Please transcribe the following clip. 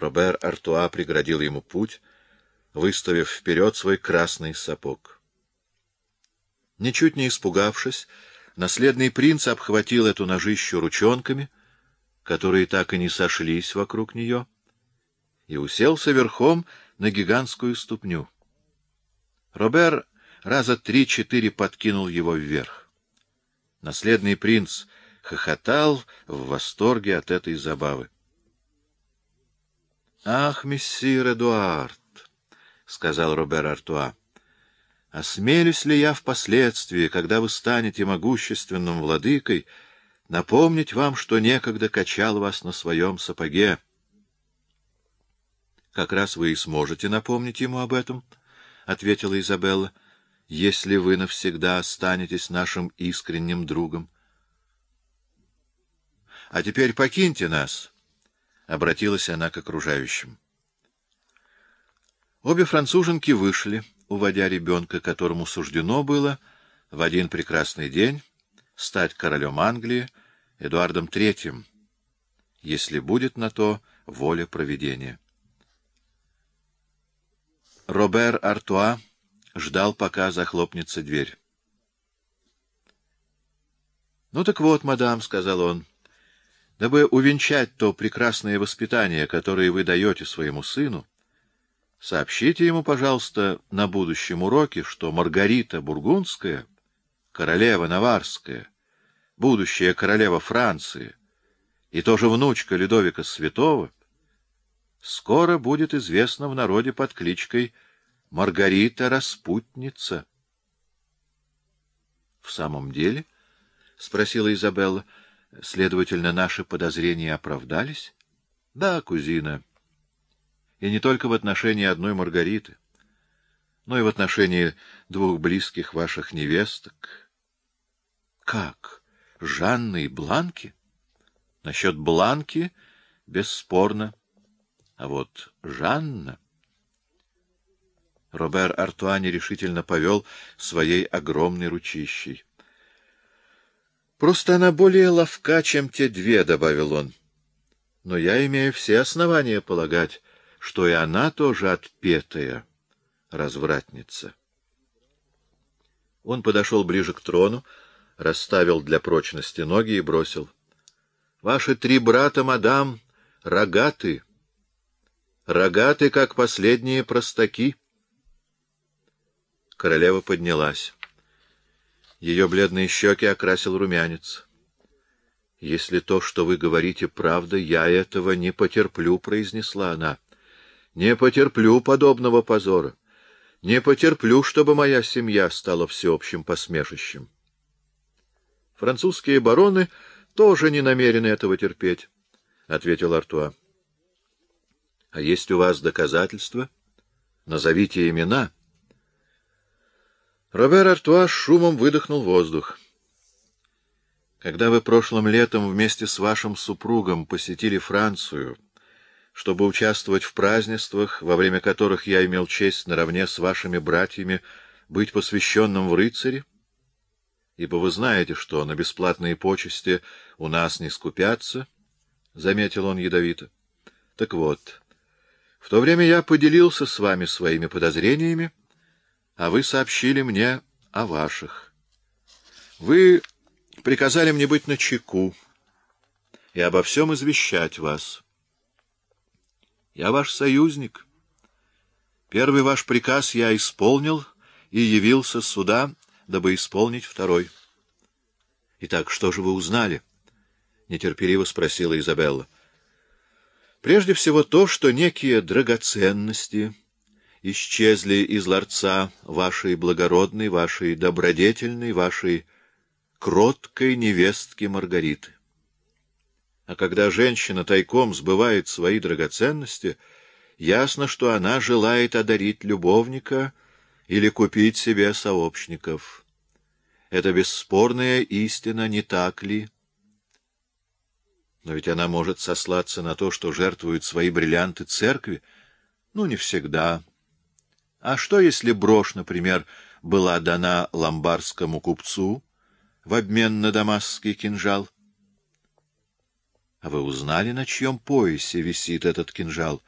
Робер Артуа преградил ему путь, выставив вперед свой красный сапог. Ничуть не испугавшись, наследный принц обхватил эту ножищу ручонками, которые так и не сошлись вокруг нее, и уселся верхом на гигантскую ступню. Робер раза три-четыре подкинул его вверх. Наследный принц хохотал в восторге от этой забавы. — Ах, мессир Эдуард! — сказал Робер Артуа. — Осмелюсь ли я впоследствии, когда вы станете могущественным владыкой, напомнить вам, что некогда качал вас на своем сапоге? — Как раз вы и сможете напомнить ему об этом, — ответила Изабелла, — если вы навсегда останетесь нашим искренним другом. — А теперь покиньте нас, — обратилась она к окружающим. Обе француженки вышли, уводя ребенка, которому суждено было в один прекрасный день стать королем Англии, Эдуардом Третьим, если будет на то воля провидения. Робер Артуа ждал, пока захлопнется дверь. — Ну так вот, мадам, — сказал он, — Дабы увенчать то прекрасное воспитание, которое вы даете своему сыну, сообщите ему, пожалуйста, на будущем уроке, что Маргарита Бургундская, королева Наварская, будущая королева Франции и тоже внучка Людовика Святого, скоро будет известна в народе под кличкой Маргарита Распутница. — В самом деле? — спросила Изабелла. — Следовательно, наши подозрения оправдались? Да, кузина. И не только в отношении одной Маргариты, но и в отношении двух близких ваших невесток. Как? Жанны и Бланки? Насчет Бланки бесспорно. А вот Жанна... Робер Артуа решительно повел своей огромной ручищей. Просто она более ловка, чем те две, — добавил он. Но я имею все основания полагать, что и она тоже отпетая развратница. Он подошел ближе к трону, расставил для прочности ноги и бросил. — Ваши три брата, мадам, рогаты. Рогаты, как последние простаки. Королева поднялась. Ее бледные щеки окрасил румянец. — Если то, что вы говорите, правда, я этого не потерплю, — произнесла она. — Не потерплю подобного позора. Не потерплю, чтобы моя семья стала всеобщим посмешищем. Французские бароны тоже не намерены этого терпеть, — ответил Артуа. — А есть у вас доказательства? Назовите имена. — Робер Артуа шумом выдохнул воздух. Когда вы прошлым летом вместе с вашим супругом посетили Францию, чтобы участвовать в празднествах, во время которых я имел честь наравне с вашими братьями быть посвященным в рыцаре, ибо вы знаете, что на бесплатные почести у нас не скупятся, — заметил он ядовито. Так вот, в то время я поделился с вами своими подозрениями, — а вы сообщили мне о ваших. Вы приказали мне быть начеку и обо всем извещать вас. Я ваш союзник. Первый ваш приказ я исполнил и явился сюда, дабы исполнить второй. — Итак, что же вы узнали? — нетерпеливо спросила Изабелла. — Прежде всего то, что некие драгоценности исчезли из ларца вашей благородной, вашей добродетельной, вашей кроткой невестки Маргариты. А когда женщина тайком сбывает свои драгоценности, ясно, что она желает одарить любовника или купить себе сообщников. Это бесспорная истина, не так ли? Но ведь она может сослаться на то, что жертвует свои бриллианты церкви. Ну, не всегда. А что, если брошь, например, была дана ломбарскому купцу в обмен на дамасский кинжал? — А вы узнали, на чьем поясе висит этот кинжал?